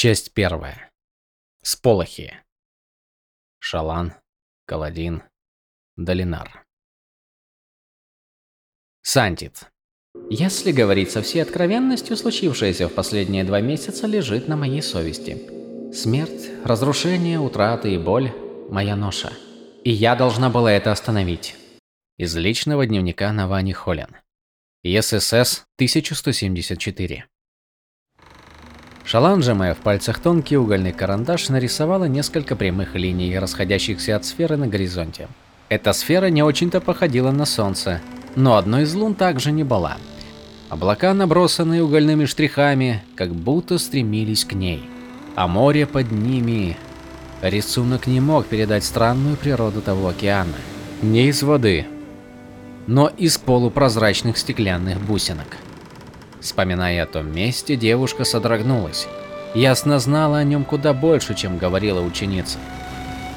Часть первая. Сполохи. Шалан, Каладин, Долинар. Сантит. Если говорить со всей откровенностью, случившееся в последние два месяца лежит на моей совести. Смерть, разрушение, утраты и боль – моя ноша. И я должна была это остановить. Из личного дневника Навани Холлен. ЕСС 1174. Шалан, сжимая в пальцах тонкий угольный карандаш, нарисовала несколько прямых линий, расходящихся от сферы на горизонте. Эта сфера не очень-то походила на Солнце, но одной из лун также не была. Облака, набросанные угольными штрихами, как будто стремились к ней. А море под ними... Рисунок не мог передать странную природу того океана. Не из воды, но из полупрозрачных стеклянных бусинок. Вспоминая о том месте, девушка содрогнулась. Ясно знала о нем куда больше, чем говорила ученица.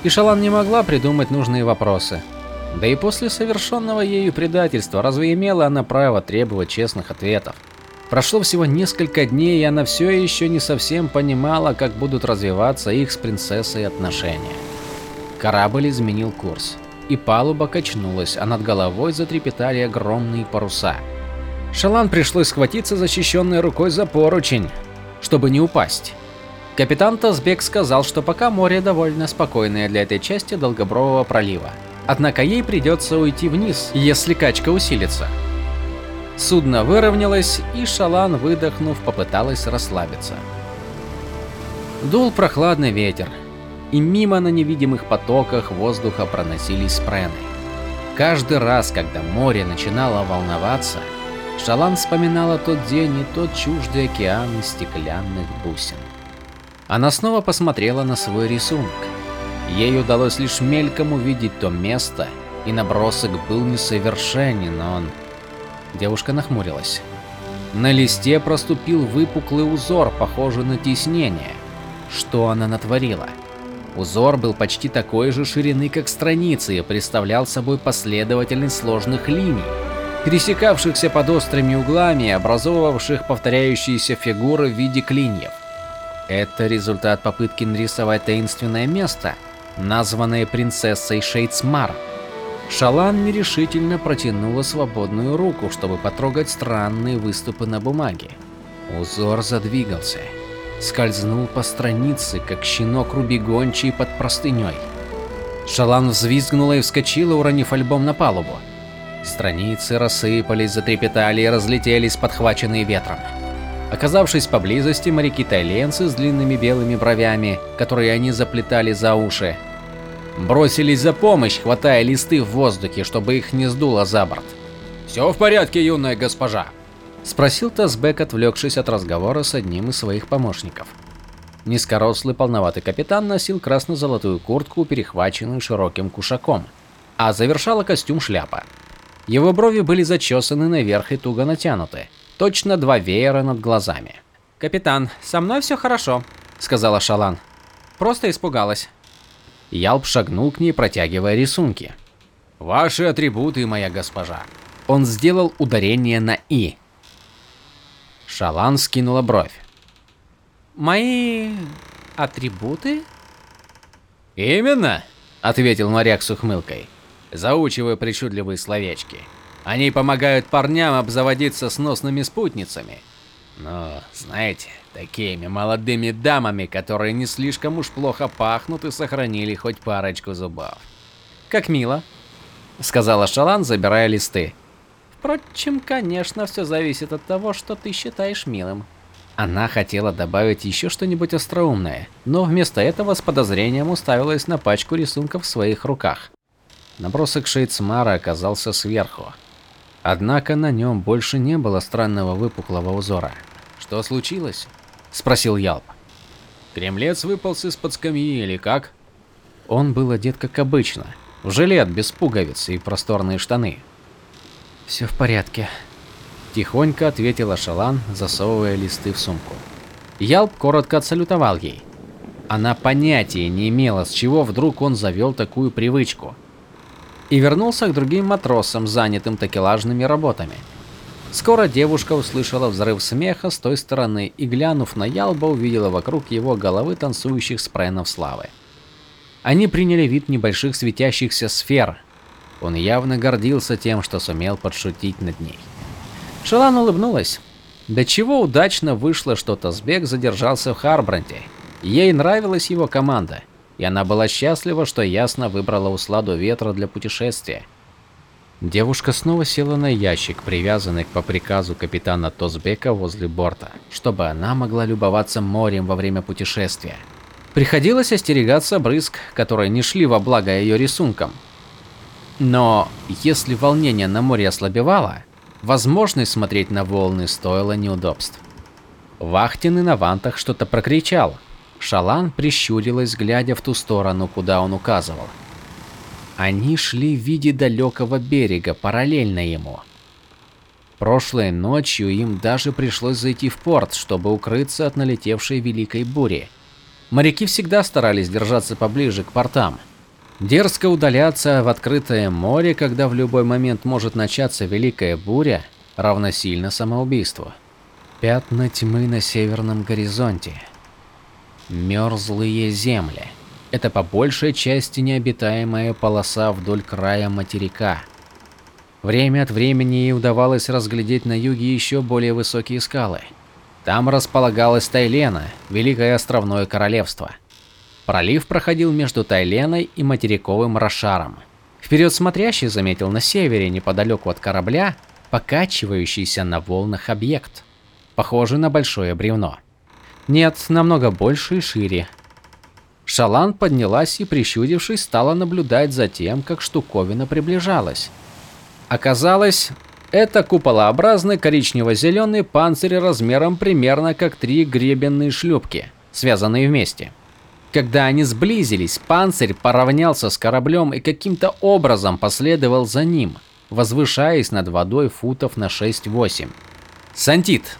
И Шалан не могла придумать нужные вопросы. Да и после совершенного ею предательства, разве имела она право требовать честных ответов? Прошло всего несколько дней, и она все еще не совсем понимала, как будут развиваться их с принцессой отношения. Корабль изменил курс, и палуба качнулась, а над головой затрепетали огромные паруса – Шалан пришлось схватиться защищенной рукой за поручень, чтобы не упасть. Капитан Тазбек сказал, что пока море довольно спокойное для этой части Долгобрового пролива. Однако ей придется уйти вниз, если качка усилится. Судно выровнялось, и Шалан, выдохнув, попыталась расслабиться. Дул прохладный ветер, и мимо на невидимых потоках воздуха проносились спрены. Каждый раз, когда море начинало волноваться, Шалан вспоминала тот день и тот чуждый океан из стеклянных бусин. Она снова посмотрела на свой рисунок. Ей удалось лишь мельком увидеть то место, и набросок был несовершенен, но он... Девушка нахмурилась. На листе проступил выпуклый узор, похожий на тиснение. Что она натворила? Узор был почти такой же ширины, как страницы, и представлял собой последовательность сложных линий пересекавшихся под острыми углами и образовывавших повторяющиеся фигуры в виде клиньев. Это результат попытки нарисовать таинственное место, названное принцессой Шейцмар. Шалан нерешительно протянула свободную руку, чтобы потрогать странные выступы на бумаге. Узор задвигался, скользнул по странице, как щенок рубигончий под простыней. Шалан взвизгнула и вскочила, уронив альбом на палубу. Страницы рассыпались, затрепетали и разлетелись, подхваченные ветром. Оказавшись поблизости, моряки-тайленцы с длинными белыми бровями, которые они заплетали за уши, бросились за помощь, хватая листы в воздухе, чтобы их не сдуло за борт. «Все в порядке, юная госпожа?» – спросил Тазбек, отвлекшись от разговора с одним из своих помощников. Низкорослый полноватый капитан носил красно-золотую куртку, перехваченную широким кушаком, а завершала костюм шляпа. Его брови были зачесаны наверх и туго натянуты, точно два веера над глазами. «Капитан, со мной все хорошо», — сказала Шалан. «Просто испугалась». Ялп шагнул к ней, протягивая рисунки. «Ваши атрибуты, моя госпожа». Он сделал ударение на «и». Шалан скинула бровь. «Мои... атрибуты?» «Именно», — ответил моряк с ухмылкой заучивая причудливые словечки. Они помогают парням обзаводиться сносными спутницами. Но, знаете, такими молодыми дамами, которые не слишком уж плохо пахнут и сохранили хоть парочку зубов. Как мило, сказала Шалан, забирая листы. Впрочем, конечно, все зависит от того, что ты считаешь милым. Она хотела добавить еще что-нибудь остроумное, но вместо этого с подозрением уставилась на пачку рисунков в своих руках. Набросок Шейцмара оказался сверху. Однако на нем больше не было странного выпуклого узора. «Что случилось?» – спросил Ялп. «Кремлец выполз из-под скамьи или как?» Он был одет как обычно, в жилет без пуговиц и просторные штаны. «Все в порядке», – тихонько ответила Шалан, засовывая листы в сумку. Ялп коротко отсалютовал ей. Она понятия не имела, с чего вдруг он завел такую привычку – и вернулся к другим матросам, занятым такелажными работами. Скоро девушка услышала взрыв смеха с той стороны и, глянув на Ялба, увидела вокруг его головы танцующих спренов славы. Они приняли вид небольших светящихся сфер. Он явно гордился тем, что сумел подшутить над ней. Шалан улыбнулась. До чего удачно вышло, что Тазбек задержался в Харбранде. Ей нравилась его команда, и она была счастлива, что ясно выбрала усладу ветра для путешествия. Девушка снова села на ящик, привязанный по приказу капитана Тозбека возле борта, чтобы она могла любоваться морем во время путешествия. Приходилось остерегаться брызг, которые не шли во благо ее рисункам. Но если волнение на море ослабевало, возможность смотреть на волны стоила неудобств. Вахтенный на вантах что-то прокричал. Шалан прищурилась, глядя в ту сторону, куда он указывал. Они шли в виде далекого берега, параллельно ему. Прошлой ночью им даже пришлось зайти в порт, чтобы укрыться от налетевшей великой бури. Моряки всегда старались держаться поближе к портам. Дерзко удаляться в открытое море, когда в любой момент может начаться великая буря, равносильно самоубийству. Пятна тьмы на северном горизонте. Мерзлые земли. Это по большей части необитаемая полоса вдоль края материка. Время от времени ей удавалось разглядеть на юге еще более высокие скалы. Там располагалась Тайлена, Великое Островное Королевство. Пролив проходил между Тайленой и материковым Рошаром. Вперед смотрящий заметил на севере, неподалеку от корабля, покачивающийся на волнах объект, похожий на большое бревно. Нет, намного больше и шире, Шалан поднялась и, прищурившись, стала наблюдать за тем, как штуковина приближалась. Оказалось, это куполообразный коричнево-зеленый панцирь размером примерно как три гребенные шлюпки, связанные вместе. Когда они сблизились, панцирь поравнялся с кораблем и каким-то образом последовал за ним, возвышаясь над водой футов на 6-8. «Сантит!»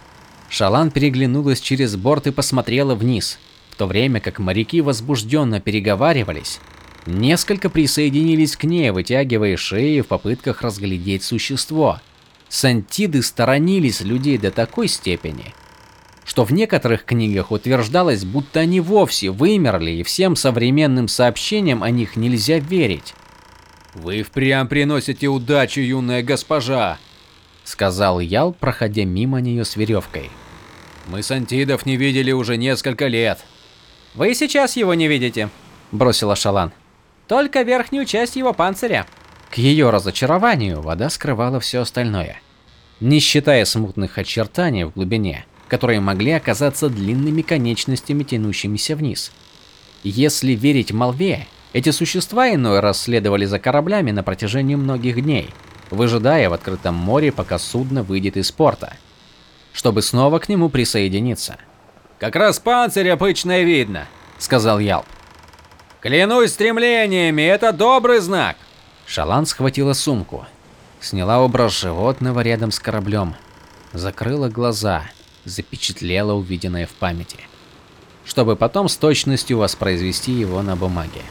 Шалан переглянулась через борт и посмотрела вниз – в то время как моряки возбужденно переговаривались, несколько присоединились к ней, вытягивая шеи в попытках разглядеть существо. Сантиды сторонились людей до такой степени, что в некоторых книгах утверждалось, будто они вовсе вымерли и всем современным сообщениям о них нельзя верить. «Вы впрямь приносите удачу, юная госпожа!» — сказал Ял, проходя мимо нее с веревкой. «Мы сантидов не видели уже несколько лет. Вы сейчас его не видите, бросила Шалан. Только верхнюю часть его панциря. К ее разочарованию вода скрывала все остальное, не считая смутных очертаний в глубине, которые могли оказаться длинными конечностями, тянущимися вниз. Если верить молве, эти существа иной раз следовали за кораблями на протяжении многих дней, выжидая в открытом море, пока судно выйдет из порта, чтобы снова к нему присоединиться. Как раз панцирь обычно видно, сказал Ялп. Клянусь стремлениями, это добрый знак. Шалан схватила сумку, сняла образ животного рядом с кораблем, закрыла глаза, запечатлела увиденное в памяти, чтобы потом с точностью воспроизвести его на бумаге.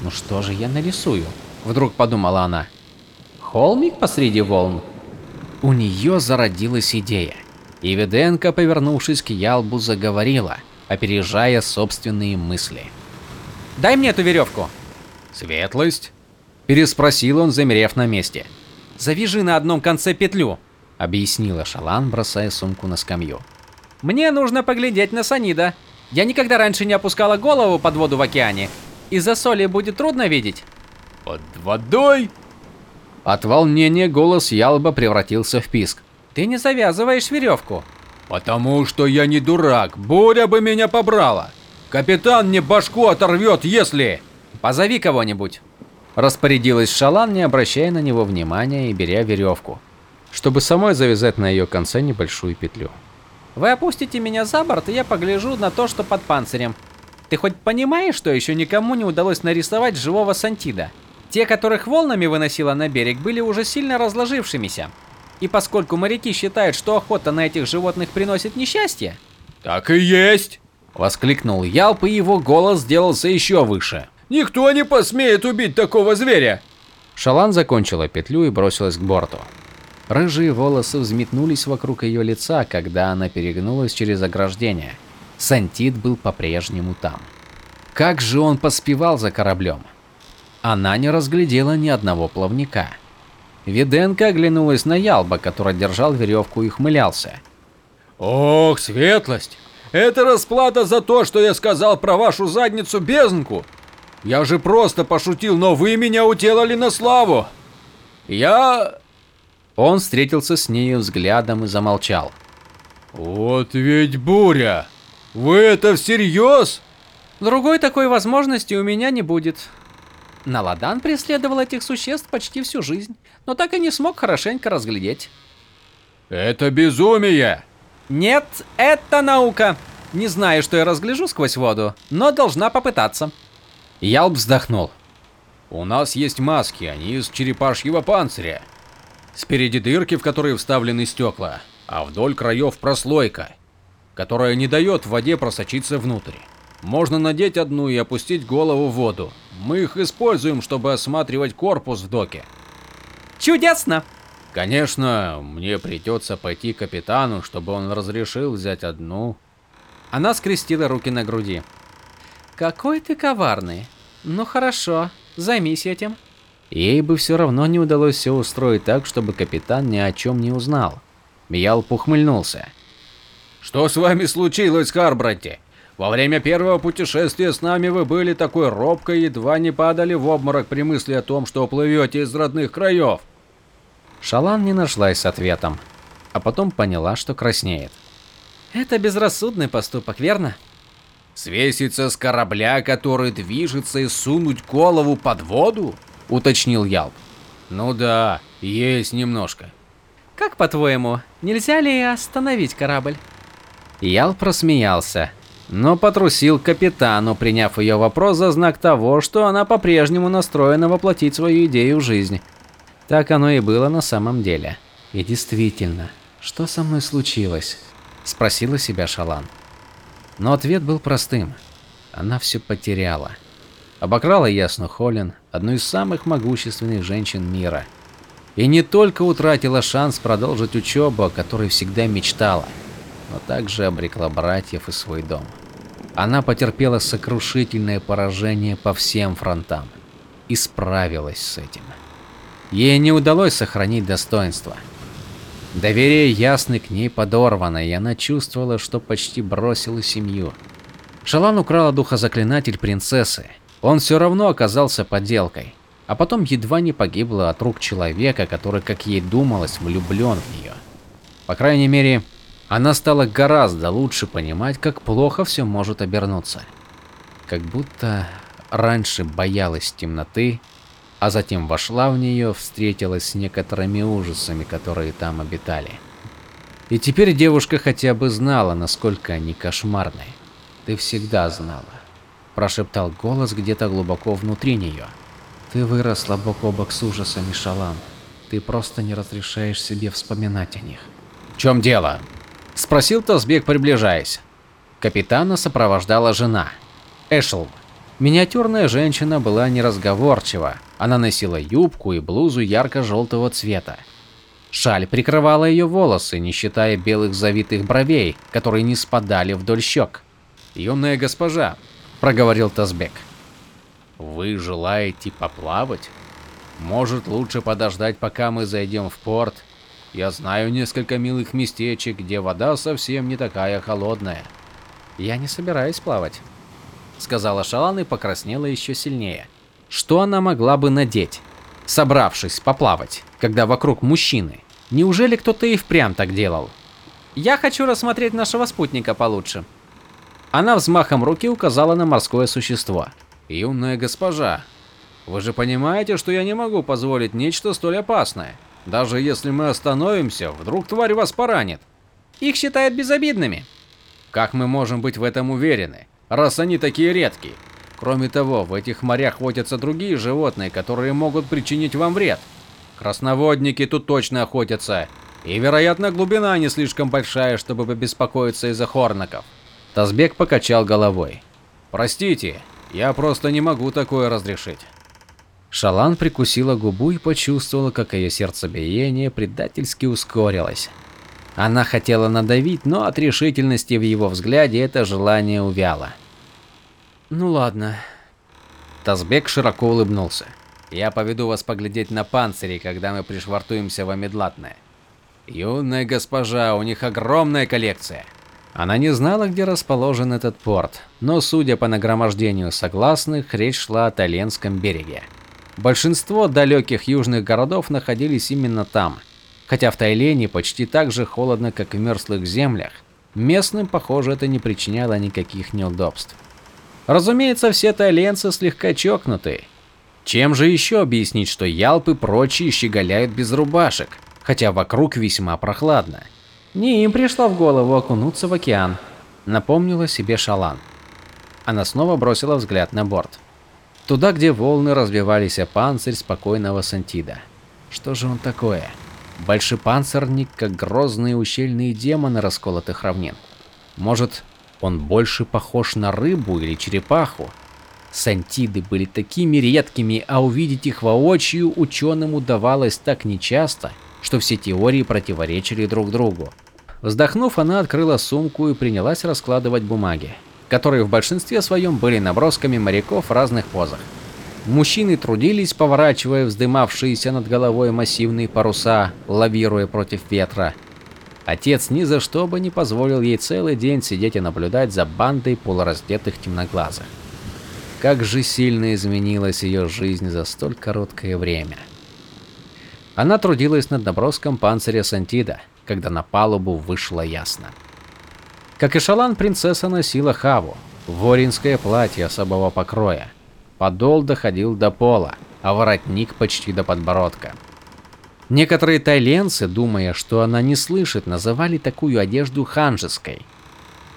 Ну что же я нарисую? Вдруг подумала она. Холмик посреди волн. У нее зародилась идея. И Виденко, повернувшись к Ялбу, заговорила, опережая собственные мысли. «Дай мне эту веревку!» «Светлость?» – переспросил он, замерев на месте. «Завяжи на одном конце петлю», – объяснила Шалан, бросая сумку на скамью. «Мне нужно поглядеть на Санида. Я никогда раньше не опускала голову под воду в океане. Из-за соли будет трудно видеть». «Под водой?» От волнения голос Ялба превратился в писк. Ты не завязываешь веревку. Потому что я не дурак. Буря бы меня побрала. Капитан мне башку оторвет, если... Позови кого-нибудь. Распорядилась Шалан, не обращая на него внимания и беря веревку, чтобы самой завязать на ее конце небольшую петлю. Вы опустите меня за борт, и я погляжу на то, что под панцирем. Ты хоть понимаешь, что еще никому не удалось нарисовать живого сантида? Те, которых волнами выносило на берег, были уже сильно разложившимися. И поскольку моряки считают, что охота на этих животных приносит несчастье... Так и есть! Воскликнул Ялп, и его голос сделался еще выше. Никто не посмеет убить такого зверя! Шалан закончила петлю и бросилась к борту. Рыжие волосы взметнулись вокруг ее лица, когда она перегнулась через ограждение. Сантит был по-прежнему там. Как же он поспевал за кораблем? Она не разглядела ни одного плавника. Виденко оглянулась на Ялба, который держал веревку и хмылялся. Ох, светлость! Это расплата за то, что я сказал про вашу задницу безднку. Я же просто пошутил, но вы меня уделали на славу. Я... Он встретился с нею взглядом и замолчал. Вот ведь буря! Вы это всерьез? Другой такой возможности у меня не будет. Наладан преследовал этих существ почти всю жизнь, но так и не смог хорошенько разглядеть. Это безумие! Нет, это наука. Не знаю, что я разгляжу сквозь воду, но должна попытаться. Ялб вздохнул. У нас есть маски, они из черепашьего панциря. Спереди дырки, в которые вставлены стекла, а вдоль краев прослойка, которая не дает воде просочиться внутрь. Можно надеть одну и опустить голову в воду. Мы их используем, чтобы осматривать корпус в доке. Чудесно! Конечно, мне придется пойти к капитану, чтобы он разрешил взять одну. Она скрестила руки на груди. Какой ты коварный. Ну хорошо, займись этим. Ей бы все равно не удалось все устроить так, чтобы капитан ни о чем не узнал. Миял ухмыльнулся. Что с вами случилось, Харбратти? Во время первого путешествия с нами вы были такой робкой, едва не падали в обморок при мысли о том, что уплывете из родных краев. Шалан не нашлась с ответом, а потом поняла, что краснеет. Это безрассудный поступок, верно? Свеситься с корабля, который движется, и сунуть голову под воду? Уточнил Ялб. Ну да, есть немножко. Как по-твоему, нельзя ли остановить корабль? Ял просмеялся, но потрусил к капитану, приняв ее вопрос за знак того, что она по-прежнему настроена воплотить свою идею в жизнь. Так оно и было на самом деле. И действительно, что со мной случилось? Спросила себя Шалан. Но ответ был простым. Она все потеряла. Обокрала Ясну Холлин, одну из самых могущественных женщин мира. И не только утратила шанс продолжить учебу, о которой всегда мечтала, но также обрекла братьев и свой дом. Она потерпела сокрушительное поражение по всем фронтам и справилась с этим. Ей не удалось сохранить достоинство. Доверие Ясны к ней подорвано, и она чувствовала, что почти бросила семью. Шалан украла духозаклинатель принцессы. Он все равно оказался подделкой, а потом едва не погибла от рук человека, который, как ей думалось, влюблен в нее. По крайней мере, она стала гораздо лучше понимать, как плохо все может обернуться. Как будто раньше боялась темноты, а затем вошла в нее, встретилась с некоторыми ужасами, которые там обитали. И теперь девушка хотя бы знала, насколько они кошмарны. Ты всегда знала, прошептал голос где-то глубоко внутри нее. Ты выросла бок о бок с ужасами, Шалан. Ты просто не разрешаешь себе вспоминать о них. В чем дело? Спросил Тазбек, приближаясь. Капитана сопровождала жена, Эшел. Миниатюрная женщина была неразговорчива. Она носила юбку и блузу ярко-желтого цвета. Шаль прикрывала ее волосы, не считая белых завитых бровей, которые не спадали вдоль щек. «Юная госпожа», — проговорил Тазбек, — «вы желаете поплавать? Может, лучше подождать, пока мы зайдем в порт? Я знаю несколько милых местечек, где вода совсем не такая холодная». «Я не собираюсь плавать», сказала Шалан и покраснела еще сильнее. Что она могла бы надеть, собравшись поплавать, когда вокруг мужчины? Неужели кто-то и впрямь так делал? Я хочу рассмотреть нашего спутника получше. Она взмахом руки указала на морское существо. Юная госпожа, вы же понимаете, что я не могу позволить нечто столь опасное. Даже если мы остановимся, вдруг тварь вас поранит. Их считают безобидными. Как мы можем быть в этом уверены? раз они такие редкие. Кроме того, в этих морях водятся другие животные, которые могут причинить вам вред. Красноводники тут точно охотятся, и, вероятно, глубина не слишком большая, чтобы побеспокоиться из-за хорнаков. Тазбек покачал головой. Простите, я просто не могу такое разрешить. Шалан прикусила губу и почувствовала, как ее сердцебиение предательски ускорилось. Она хотела надавить, но от решительности в его взгляде это желание увяло. Ну ладно. Тазбек широко улыбнулся. Я поведу вас поглядеть на панцири, когда мы пришвартуемся в Амедлатное. Юная госпожа, у них огромная коллекция. Она не знала, где расположен этот порт, но судя по нагромождению согласных, речь шла о Таленском береге. Большинство далеких южных городов находились именно там. Хотя в Тайлене почти так же холодно, как в мерзлых землях, местным, похоже, это не причиняло никаких неудобств. Разумеется, все тайленцы слегка чокнутые. Чем же еще объяснить, что ялпы прочие щеголяют без рубашек, хотя вокруг весьма прохладно? Не им пришло в голову окунуться в океан, напомнила себе Шалан. Она снова бросила взгляд на борт. Туда, где волны разбивались о панцирь спокойного Сантида. Что же он такое? Большепанцирник, как грозные ущельные демоны расколотых равнин. Может, он больше похож на рыбу или черепаху? Сантиды были такими редкими, а увидеть их воочию ученым удавалось так нечасто, что все теории противоречили друг другу. Вздохнув, она открыла сумку и принялась раскладывать бумаги которые в большинстве своем были набросками моряков в разных позах. Мужчины трудились, поворачивая вздымавшиеся над головой массивные паруса, лавируя против ветра. Отец ни за что бы не позволил ей целый день сидеть и наблюдать за бандой полураздетых темноглазых. Как же сильно изменилась ее жизнь за столь короткое время. Она трудилась над наброском панциря Сантида, когда на палубу вышло ясно. Как и шалан, принцесса носила хаву, воринское платье особого покроя. Подол доходил до пола, а воротник почти до подбородка. Некоторые тайленцы, думая, что она не слышит, называли такую одежду ханжеской.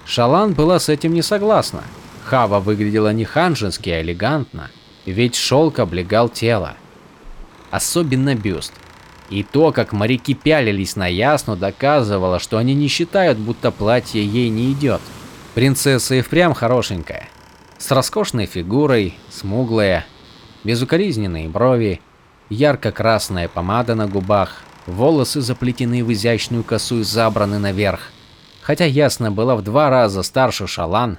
Шалан была с этим не согласна. Хава выглядела не ханжески, а элегантно, ведь шелк облегал тело. Особенно бюст. И то, как моряки пялились на Ясну, доказывало, что они не считают, будто платье ей не идет. Принцесса и впрямь хорошенькая. С роскошной фигурой, смуглая, безукоризненные брови, ярко-красная помада на губах, волосы заплетены в изящную косу и забраны наверх. Хотя Ясна была в два раза старше Шалан,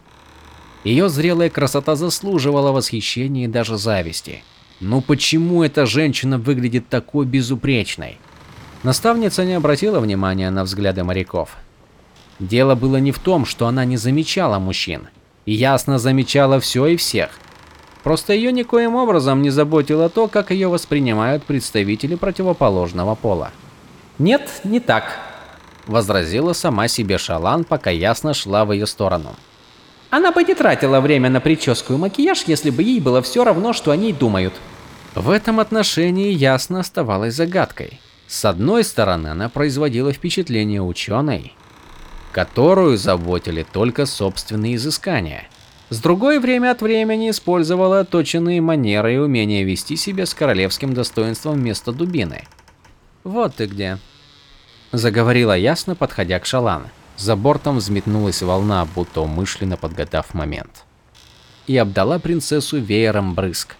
ее зрелая красота заслуживала восхищения и даже зависти. Ну почему эта женщина выглядит такой безупречной? Наставница не обратила внимания на взгляды моряков. Дело было не в том, что она не замечала мужчин. Ясно замечала все и всех. Просто ее никоим образом не заботило то, как ее воспринимают представители противоположного пола. «Нет, не так», – возразила сама себе Шалан, пока ясно шла в ее сторону. «Она бы не тратила время на прическу и макияж, если бы ей было все равно, что о ней думают». В этом отношении ясно оставалась загадкой. С одной стороны, она производила впечатление ученой, которую заботили только собственные изыскания. С другой, время от времени использовала точенные манеры и умение вести себя с королевским достоинством вместо дубины. «Вот ты где», – заговорила ясно, подходя к Шалан. За бортом взметнулась волна, будто умышленно подгадав момент. И обдала принцессу веером брызг.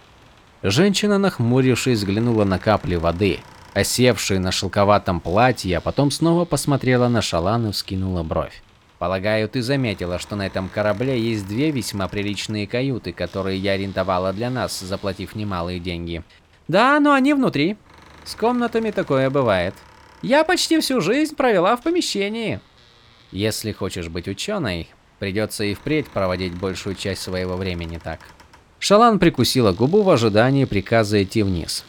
Женщина, нахмурившись, взглянула на капли воды, осевшие на шелковатом платье, а потом снова посмотрела на Шалан и вскинула бровь. Полагаю, ты заметила, что на этом корабле есть две весьма приличные каюты, которые я арендовала для нас, заплатив немалые деньги. Да, но они внутри. С комнатами такое бывает. Я почти всю жизнь провела в помещении. Если хочешь быть ученой, придется и впредь проводить большую часть своего времени так. Шалан прикусила губу в ожидании приказа идти вниз.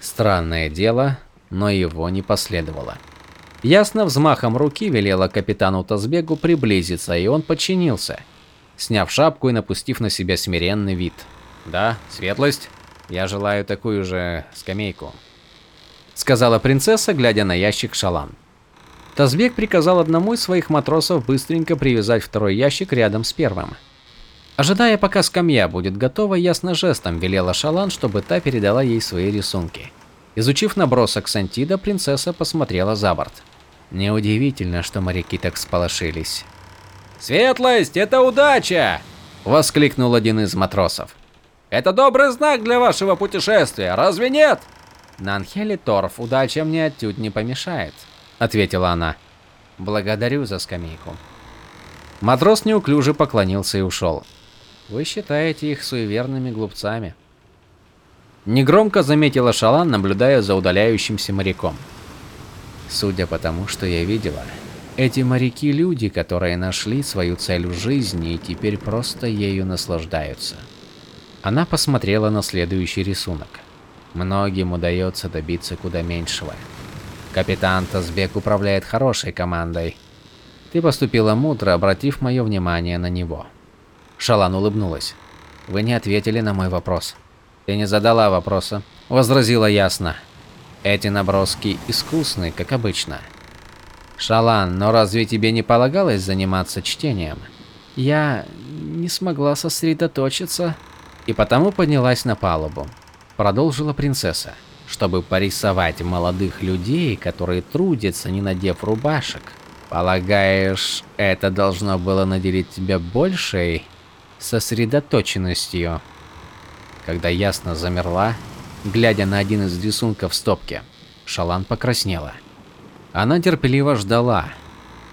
Странное дело, но его не последовало. Ясно взмахом руки велела капитану Тазбегу приблизиться, и он подчинился, сняв шапку и напустив на себя смиренный вид. «Да, светлость, я желаю такую же скамейку», — сказала принцесса, глядя на ящик Шалан. Тазбек приказал одному из своих матросов быстренько привязать второй ящик рядом с первым. Ожидая, пока скамья будет готова, ясно жестом велела Шалан, чтобы та передала ей свои рисунки. Изучив набросок Сантида, принцесса посмотрела за борт. Неудивительно, что моряки так сполошились. «Светлость, это удача!» – воскликнул один из матросов. Это добрый знак для вашего путешествия, разве нет? На Анхеле Торф удача мне отнюдь не помешает, ответила она. Благодарю за скамейку. Матрос неуклюже поклонился и ушел. Вы считаете их суеверными глупцами. Негромко заметила Шалан, наблюдая за удаляющимся моряком. Судя по тому, что я видела, эти моряки люди, которые нашли свою цель в жизни и теперь просто ею наслаждаются. Она посмотрела на следующий рисунок. Многим удается добиться куда меньшего. Капитан Тазбек управляет хорошей командой. Ты поступила мудро, обратив мое внимание на него. Шалан улыбнулась. Вы не ответили на мой вопрос. Ты не задала вопроса, возразила ясно. Эти наброски искусны, как обычно. Шалан, но разве тебе не полагалось заниматься чтением? Я не смогла сосредоточиться и потому поднялась на палубу. Продолжила принцесса чтобы порисовать молодых людей, которые трудятся, не надев рубашек. Полагаешь, это должно было наделить тебя большей сосредоточенностью? Когда ясно замерла, глядя на один из рисунков в стопке, Шалан покраснела. Она терпеливо ждала.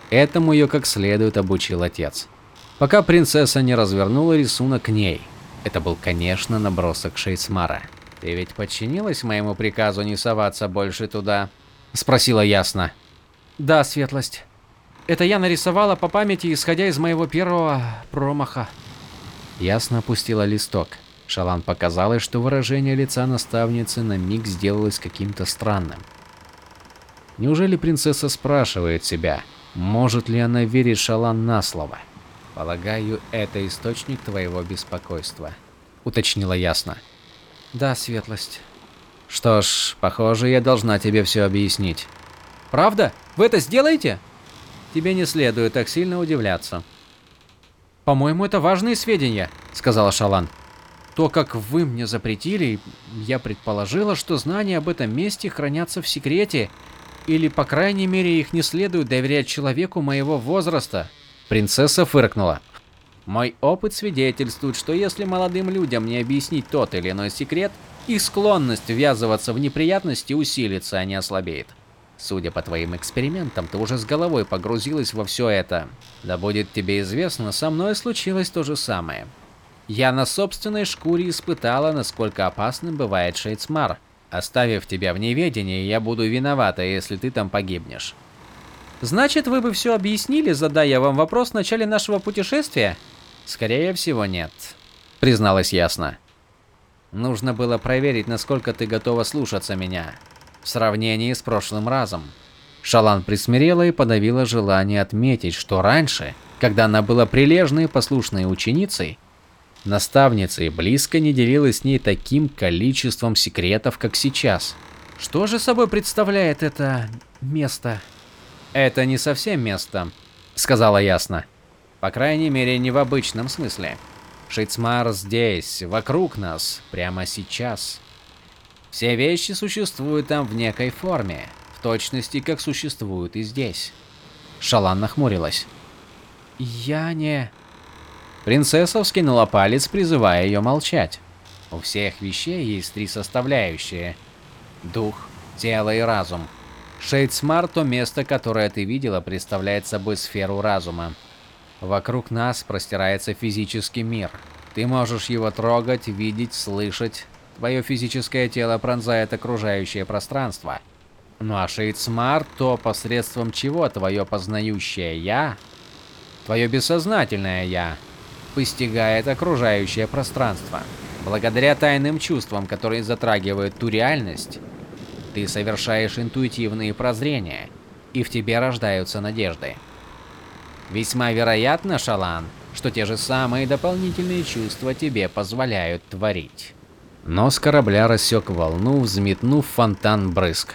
Этому ее как следует обучил отец. Пока принцесса не развернула рисунок к ней. Это был, конечно, набросок Шейцмара. Ты ведь подчинилась моему приказу не соваться больше туда? Спросила ясно. Да, светлость. Это я нарисовала по памяти, исходя из моего первого промаха. Ясно опустила листок. Шалан показалось, что выражение лица наставницы на миг сделалось каким-то странным. Неужели принцесса спрашивает себя, может ли она верить Шалан на слово? Полагаю, это источник твоего беспокойства, уточнила ясно. Да, светлость. Что ж, похоже, я должна тебе все объяснить. Правда? Вы это сделаете? Тебе не следует так сильно удивляться. По-моему, это важные сведения, сказала Шалан. То, как вы мне запретили, я предположила, что знания об этом месте хранятся в секрете, или, по крайней мере, их не следует доверять человеку моего возраста. Принцесса фыркнула. Мой опыт свидетельствует, что если молодым людям не объяснить тот или иной секрет, их склонность ввязываться в неприятности усилится, а не ослабеет. Судя по твоим экспериментам, ты уже с головой погрузилась во все это. Да будет тебе известно, со мной случилось то же самое. Я на собственной шкуре испытала, насколько опасным бывает Шейцмар. Оставив тебя в неведении, я буду виновата, если ты там погибнешь. Значит, вы бы все объяснили, задая вам вопрос в начале нашего путешествия? Скорее всего, нет, призналась ясно. Нужно было проверить, насколько ты готова слушаться меня в сравнении с прошлым разом. Шалан присмирела и подавила желание отметить, что раньше, когда она была прилежной и послушной ученицей, наставница и близко не делилась с ней таким количеством секретов, как сейчас. Что же собой представляет это место? Это не совсем место, сказала ясно. По крайней мере, не в обычном смысле. Шейцмар здесь, вокруг нас, прямо сейчас. Все вещи существуют там в некой форме, в точности, как существуют и здесь. Шалан нахмурилась. Я не... Принцесса вскинула палец, призывая ее молчать. У всех вещей есть три составляющие. Дух, тело и разум. Шейдсмар, то место, которое ты видела, представляет собой сферу разума. Вокруг нас простирается физический мир. Ты можешь его трогать, видеть, слышать. Твое физическое тело пронзает окружающее пространство. Ну а Шейдсмар то, посредством чего твое познающее «я», твое бессознательное «я», постигает окружающее пространство. Благодаря тайным чувствам, которые затрагивают ту реальность, ты совершаешь интуитивные прозрения, и в тебе рождаются надежды. Весьма вероятно, Шалан, что те же самые дополнительные чувства тебе позволяют творить. Нос корабля рассек волну, взметнув фонтан брызг.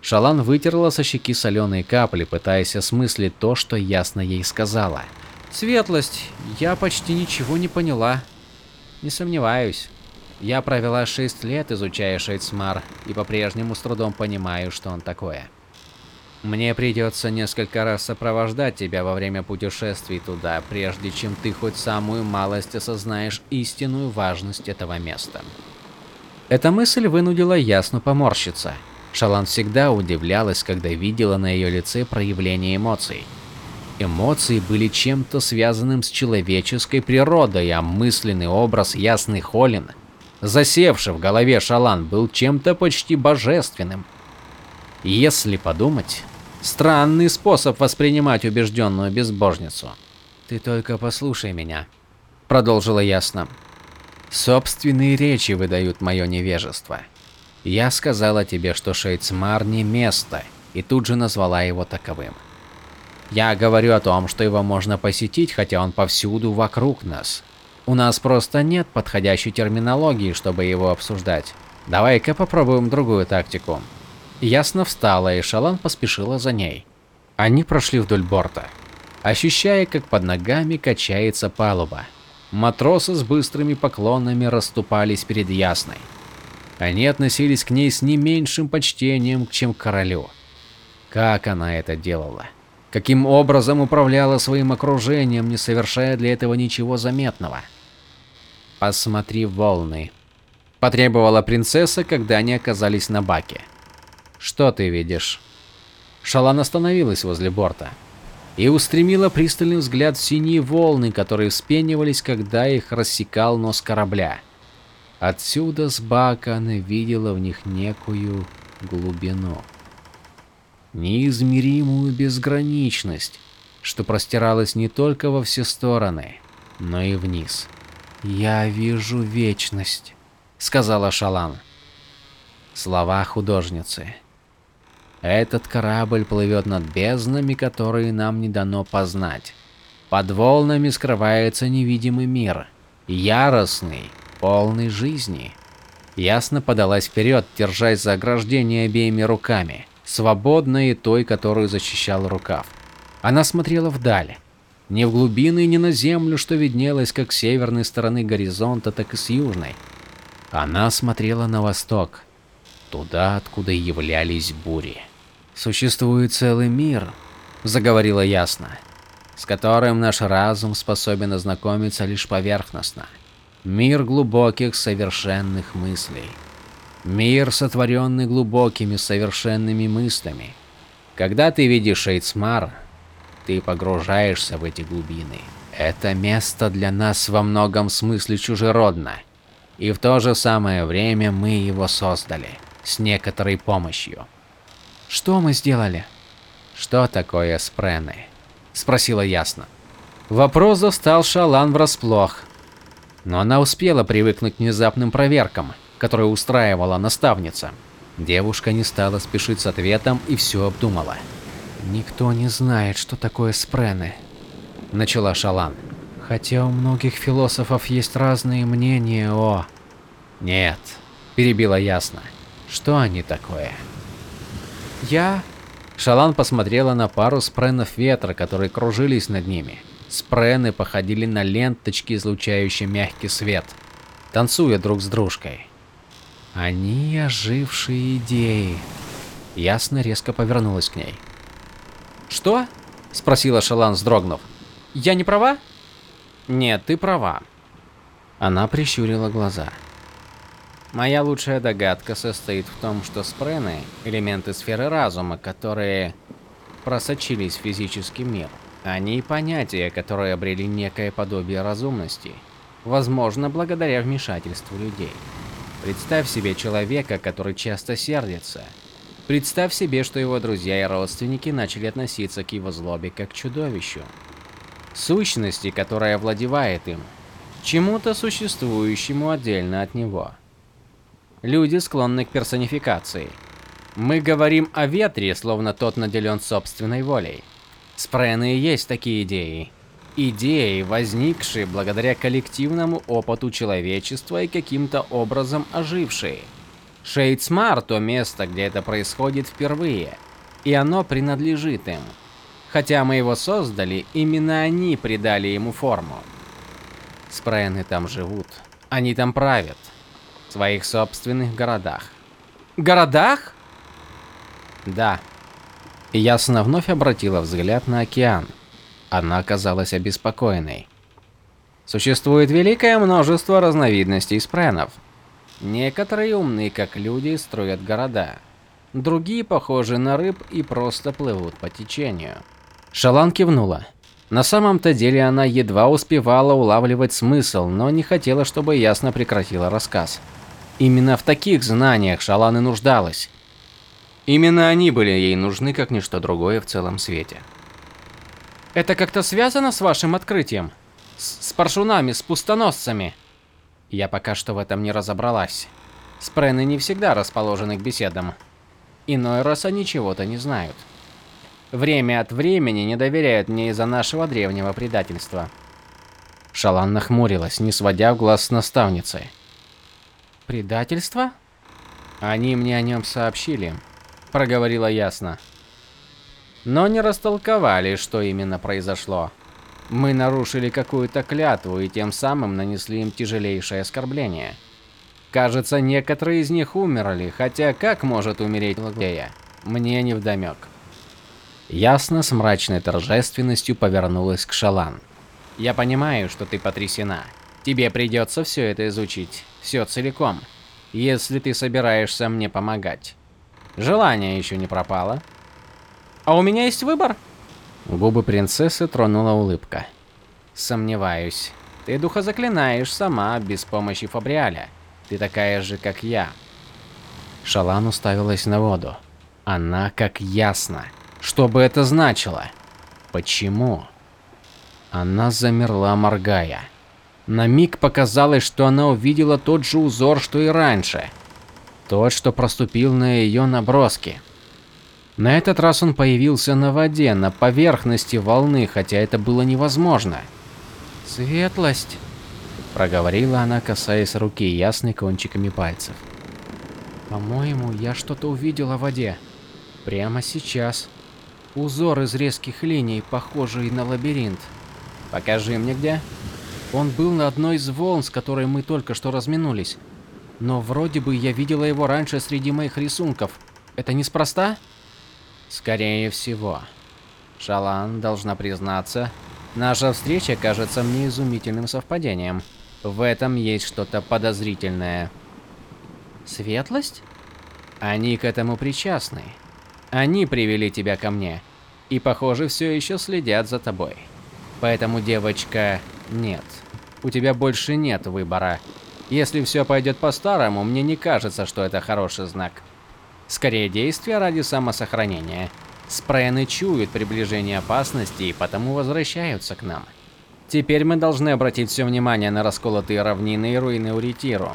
Шалан вытерла со щеки соленые капли, пытаясь осмыслить то, что ясно ей сказала. Светлость, я почти ничего не поняла. Не сомневаюсь. Я провела шесть лет, изучая Шейцмар, и по-прежнему с трудом понимаю, что он такое. Мне придется несколько раз сопровождать тебя во время путешествий туда, прежде чем ты хоть самую малость осознаешь истинную важность этого места. Эта мысль вынудила Ясну поморщиться. Шалан всегда удивлялась, когда видела на ее лице проявление эмоций. Эмоции были чем-то связанным с человеческой природой, а мысленный образ Ясный Холин, засевший в голове Шалан, был чем-то почти божественным. Если подумать, странный способ воспринимать убежденную безбожницу. Ты только послушай меня, продолжила ясно. Собственные речи выдают мое невежество. Я сказала тебе, что Шейцмар не место, и тут же назвала его таковым. Я говорю о том, что его можно посетить, хотя он повсюду вокруг нас. У нас просто нет подходящей терминологии, чтобы его обсуждать. Давай-ка попробуем другую тактику. Ясно встала, и Шалан поспешила за ней. Они прошли вдоль борта, ощущая, как под ногами качается палуба. Матросы с быстрыми поклонами расступались перед Ясной. Они относились к ней с не меньшим почтением, чем к королю. Как она это делала? Каким образом управляла своим окружением, не совершая для этого ничего заметного? «Посмотри волны», – потребовала принцесса, когда они оказались на баке. «Что ты видишь?» Шалан остановилась возле борта и устремила пристальный взгляд в синие волны, которые вспенивались, когда их рассекал нос корабля. Отсюда с бака она видела в них некую глубину. Неизмеримую безграничность, что простиралась не только во все стороны, но и вниз. «Я вижу вечность», — сказала Шалан. Слова художницы. Этот корабль плывет над безднами, которые нам не дано познать. Под волнами скрывается невидимый мир, яростный, полный жизни. Ясно подалась вперед, держась за ограждение обеими руками, свободной и той, которую защищал рукав. Она смотрела вдаль, не в глубины и не на землю, что виднелось как с северной стороны горизонта, так и с южной. Она смотрела на восток, туда, откуда являлись бури. Существует целый мир, заговорила ясно, с которым наш разум способен ознакомиться лишь поверхностно. Мир глубоких совершенных мыслей. Мир, сотворенный глубокими совершенными мыслями. Когда ты видишь Шейцмар, ты погружаешься в эти глубины. Это место для нас во многом смысле чужеродно. И в то же самое время мы его создали, с некоторой помощью. Что мы сделали? Что такое спрены? Спросила ясно. Вопрос застал Шалан врасплох. Но она успела привыкнуть к внезапным проверкам, которые устраивала наставница. Девушка не стала спешить с ответом и все обдумала. «Никто не знает, что такое спрены», – начала Шалан. «Хотя у многих философов есть разные мнения о...» «Нет», – перебила ясно. «Что они такое?» «Я...» Шалан посмотрела на пару спренов ветра, которые кружились над ними. Спрены походили на ленточки, излучающие мягкий свет, танцуя друг с дружкой. Они ожившие идеи. Ясно резко повернулась к ней. «Что?» – спросила Шалан, вздрогнув. «Я не права?» «Нет, ты права». Она прищурила глаза. Моя лучшая догадка состоит в том, что спрены – элементы сферы разума, которые просочились в физический мир. Они понятия, которые обрели некое подобие разумности, возможно, благодаря вмешательству людей. Представь себе человека, который часто сердится. Представь себе, что его друзья и родственники начали относиться к его злобе как к чудовищу. Сущности, которая овладевает им, чему-то существующему отдельно от него. Люди склонны к персонификации. Мы говорим о ветре, словно тот наделен собственной волей. Спрены и есть такие идеи. Идеи, возникшие благодаря коллективному опыту человечества и каким-то образом ожившие. Шейдсмар – то место, где это происходит впервые, и оно принадлежит им. Хотя мы его создали, именно они придали ему форму. Спрены там живут, они там правят, в своих собственных городах. Городах? Да. Ясно вновь обратила взгляд на океан. Она казалась обеспокоенной. Существует великое множество разновидностей спренов. Некоторые умные, как люди, строят города. Другие похожи на рыб и просто плывут по течению. Шалан кивнула. На самом-то деле она едва успевала улавливать смысл, но не хотела, чтобы ясно прекратила рассказ. Именно в таких знаниях Шалан и нуждалась. Именно они были ей нужны, как ничто другое в целом свете. Это как-то связано с вашим открытием? С, с паршунами, с пустоносцами? Я пока что в этом не разобралась. Спрены не всегда расположены к беседам. Иной раз они чего-то не знают. Время от времени не доверяют мне из-за нашего древнего предательства. Шалан нахмурилась, не сводя глаз с наставницы. Предательство? Они мне о нем сообщили, проговорила ясно. Но не растолковали, что именно произошло. Мы нарушили какую-то клятву и тем самым нанесли им тяжелейшее оскорбление. Кажется, некоторые из них умерли, хотя как может умереть Лаглея? Мне не вдомек. Ясно с мрачной торжественностью повернулась к Шалан. Я понимаю, что ты потрясена. Тебе придется все это изучить, все целиком, если ты собираешься мне помогать. Желание еще не пропало. А у меня есть выбор? Губы принцессы тронула улыбка. Сомневаюсь. Ты духа заклинаешь сама, без помощи Фабриаля. Ты такая же, как я. Шалан уставилась на воду. Она как ясно. Что бы это значило? Почему? Она замерла, моргая. На миг показалось, что она увидела тот же узор, что и раньше. Тот, что проступил на ее наброске. На этот раз он появился на воде, на поверхности волны, хотя это было невозможно. «Светлость», – проговорила она, касаясь руки ясной кончиками пальцев. «По-моему, я что-то увидела в воде. Прямо сейчас. Узор из резких линий, похожий на лабиринт. Покажи мне где». Он был на одной из волн, с которой мы только что разминулись. Но вроде бы я видела его раньше среди моих рисунков. Это неспроста? Скорее всего. Шалан, должна признаться, наша встреча кажется мне изумительным совпадением. В этом есть что-то подозрительное. Светлость? Они к этому причастны. Они привели тебя ко мне. И, похоже, все еще следят за тобой. Поэтому, девочка, нет. У тебя больше нет выбора. Если все пойдет по-старому, мне не кажется, что это хороший знак. Скорее действия ради самосохранения. Спрены чуют приближение опасности и потому возвращаются к нам. Теперь мы должны обратить все внимание на расколотые равнины и руины Уритиру.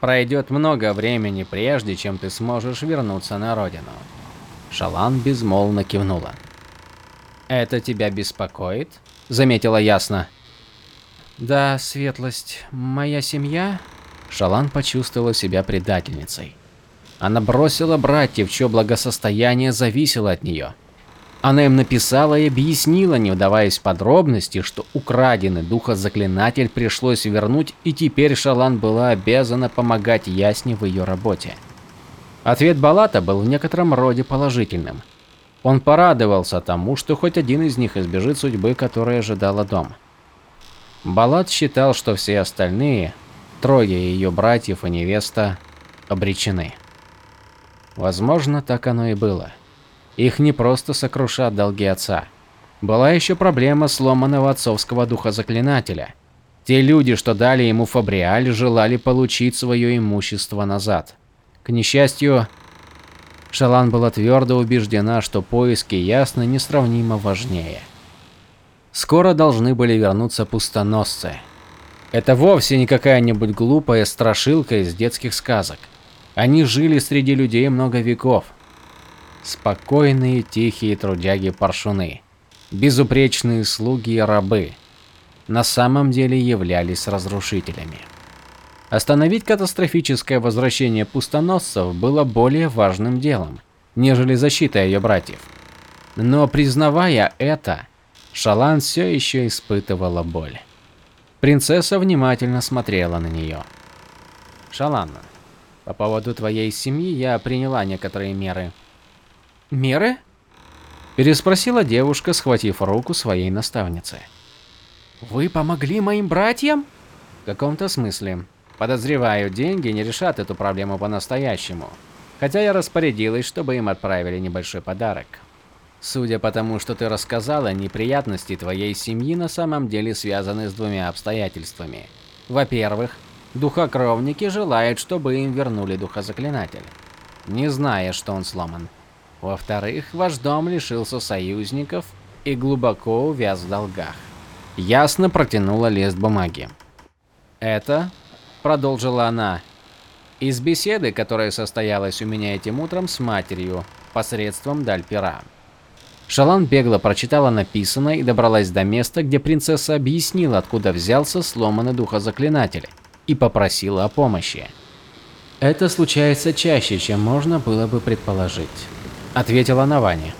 Пройдет много времени, прежде чем ты сможешь вернуться на родину. Шалан безмолвно кивнула. «Это тебя беспокоит?» – заметила ясно. Да, светлость, моя семья... Шалан почувствовала себя предательницей. Она бросила братьев, чье благосостояние зависело от нее. Она им написала и объяснила, не вдаваясь в подробности, что украденный духозаклинатель пришлось вернуть, и теперь Шалан была обязана помогать Ясне в ее работе. Ответ Балата был в некотором роде положительным. Он порадовался тому, что хоть один из них избежит судьбы, которая ожидала дом. Балат считал, что все остальные, трое ее братьев и невеста, обречены. Возможно, так оно и было. Их не просто сокрушат долги отца. Была еще проблема сломанного отцовского духа заклинателя. Те люди, что дали ему Фабриаль, желали получить свое имущество назад. К несчастью, Шалан была твердо убеждена, что поиски ясно несравнимо важнее. Скоро должны были вернуться пустоносцы. Это вовсе не какая-нибудь глупая страшилка из детских сказок. Они жили среди людей много веков. Спокойные, тихие трудяги-паршуны. Безупречные слуги и рабы. На самом деле являлись разрушителями. Остановить катастрофическое возвращение пустоносцев было более важным делом, нежели защита ее братьев. Но признавая это, Шалан все еще испытывала боль. Принцесса внимательно смотрела на нее. Шалан, по поводу твоей семьи я приняла некоторые меры. Меры? Переспросила девушка, схватив руку своей наставницы. Вы помогли моим братьям? В каком-то смысле. Подозреваю, деньги не решат эту проблему по-настоящему. Хотя я распорядилась, чтобы им отправили небольшой подарок. Судя по тому, что ты рассказала, неприятности твоей семьи на самом деле связаны с двумя обстоятельствами. Во-первых, духокровники желают, чтобы им вернули духозаклинатель, не зная, что он сломан. Во-вторых, ваш дом лишился союзников и глубоко увяз в долгах. Ясно протянула лист бумаги. Это, продолжила она, из беседы, которая состоялась у меня этим утром с матерью посредством Дальпера. Шалан бегло прочитала написанное и добралась до места, где принцесса объяснила, откуда взялся сломанный духозаклинатель, и попросила о помощи. «Это случается чаще, чем можно было бы предположить», — ответила Навани.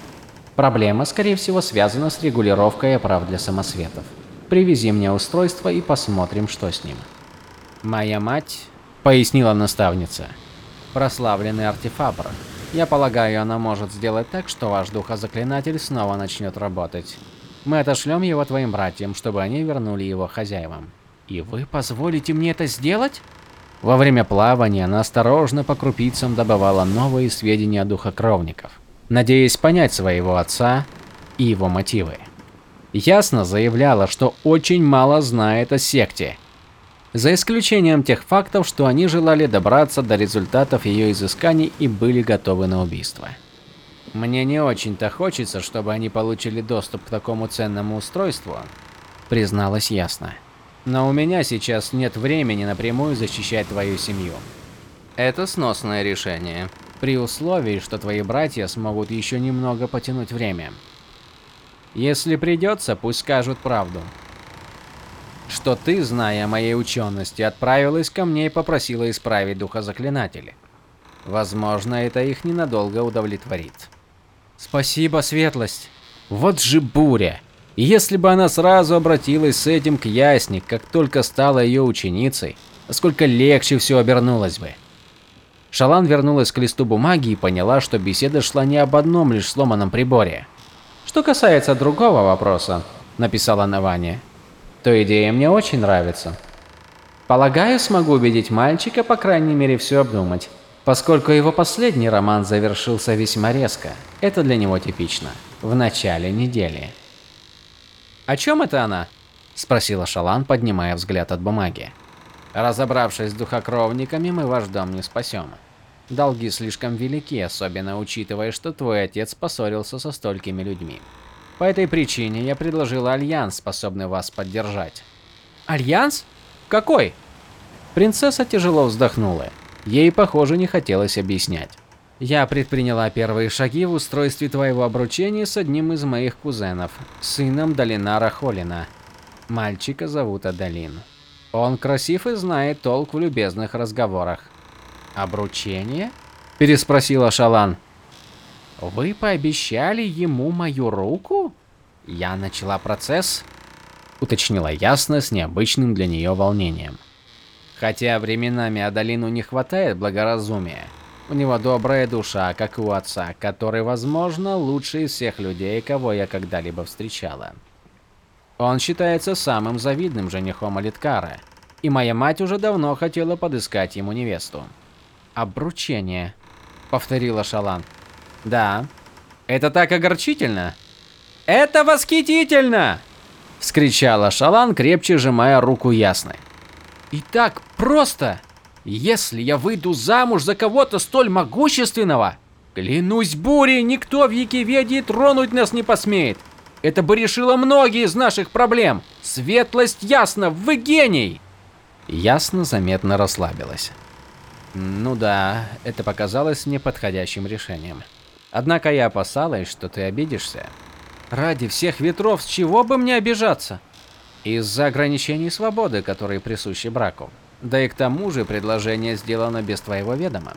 «Проблема, скорее всего, связана с регулировкой оправ для самосветов. Привези мне устройство и посмотрим, что с ним». «Моя мать», — пояснила наставница, — «прославленный артефабр. Я полагаю, она может сделать так, что ваш духозаклинатель снова начнет работать. Мы отошлем его твоим братьям, чтобы они вернули его хозяевам. И вы позволите мне это сделать? Во время плавания она осторожно по крупицам добывала новые сведения о духокровников, надеясь понять своего отца и его мотивы. Ясно заявляла, что очень мало знает о секте, за исключением тех фактов, что они желали добраться до результатов ее изысканий и были готовы на убийство. Мне не очень-то хочется, чтобы они получили доступ к такому ценному устройству, призналась ясно. Но у меня сейчас нет времени напрямую защищать твою семью. Это сносное решение, при условии, что твои братья смогут еще немного потянуть время. Если придется, пусть скажут правду что ты, зная о моей учености, отправилась ко мне и попросила исправить духозаклинателя. Возможно, это их ненадолго удовлетворит. Спасибо, Светлость. Вот же буря. если бы она сразу обратилась с этим к Ясник, как только стала ее ученицей, насколько легче все обернулось бы. Шалан вернулась к листу бумаги и поняла, что беседа шла не об одном лишь сломанном приборе. Что касается другого вопроса, написала Навания, то идея мне очень нравится. Полагаю, смогу убедить мальчика, по крайней мере, все обдумать, поскольку его последний роман завершился весьма резко. Это для него типично. В начале недели. «О чем это она?» – спросила Шалан, поднимая взгляд от бумаги. «Разобравшись с духокровниками, мы ваш дом не спасем. Долги слишком велики, особенно учитывая, что твой отец поссорился со столькими людьми. По этой причине я предложил альянс, способный вас поддержать. Альянс? Какой? Принцесса тяжело вздохнула. Ей, похоже, не хотелось объяснять. Я предприняла первые шаги в устройстве твоего обручения с одним из моих кузенов, сыном Долинара Холина. Мальчика зовут Адалин. Он красив и знает толк в любезных разговорах. Обручение? переспросила Шалан. Вы пообещали ему мою руку? Я начала процесс, уточнила ясно с необычным для нее волнением. Хотя временами Адалину не хватает благоразумия. У него добрая душа, как у отца, который, возможно, лучший из всех людей, кого я когда-либо встречала. Он считается самым завидным женихом Алиткара, и моя мать уже давно хотела подыскать ему невесту. «Обручение», — повторила Шалан. Да. Это так огорчительно. Это восхитительно! Вскричала Шалан, крепче сжимая руку Ясной. И так просто! Если я выйду замуж за кого-то столь могущественного, клянусь бурей, никто в Якиведии тронуть нас не посмеет. Это бы решило многие из наших проблем. Светлость ясно, вы гений! Ясно заметно расслабилась. Ну да, это показалось мне подходящим решением. Однако я опасалась, что ты обидишься. Ради всех ветров, с чего бы мне обижаться? Из-за ограничений свободы, которые присущи браку. Да и к тому же предложение сделано без твоего ведома.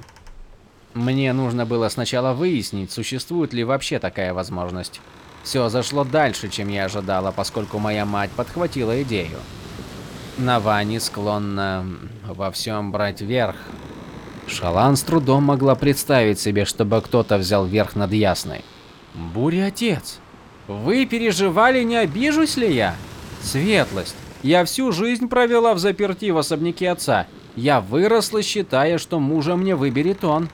Мне нужно было сначала выяснить, существует ли вообще такая возможность. Все зашло дальше, чем я ожидала, поскольку моя мать подхватила идею. Навани склонна во всем брать верх, Шалан с трудом могла представить себе, чтобы кто-то взял верх над Ясной. Буря отец, вы переживали, не обижусь ли я? Светлость, я всю жизнь провела в заперти в особняке отца. Я выросла, считая, что мужа мне выберет он.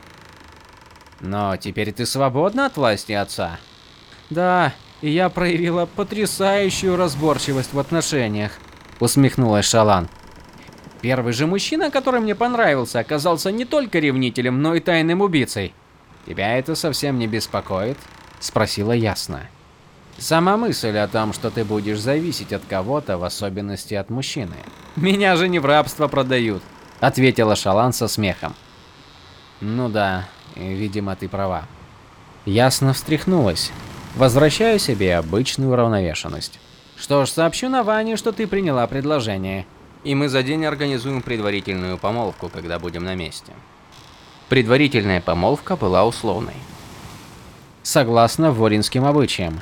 Но теперь ты свободна от власти отца. Да, и я проявила потрясающую разборчивость в отношениях, усмехнулась Шалан. Первый же мужчина, который мне понравился, оказался не только ревнителем, но и тайным убийцей. Тебя это совсем не беспокоит? спросила ясно. Сама мысль о том, что ты будешь зависеть от кого-то, в особенности от мужчины. Меня же не в рабство продают, ответила Шалан со смехом. Ну да, видимо, ты права. Ясно встряхнулась, возвращаю себе обычную уравновешенность. Что ж, сообщу на Ване, что ты приняла предложение. И мы за день организуем предварительную помолвку, когда будем на месте. Предварительная помолвка была условной. Согласно воринским обычаям.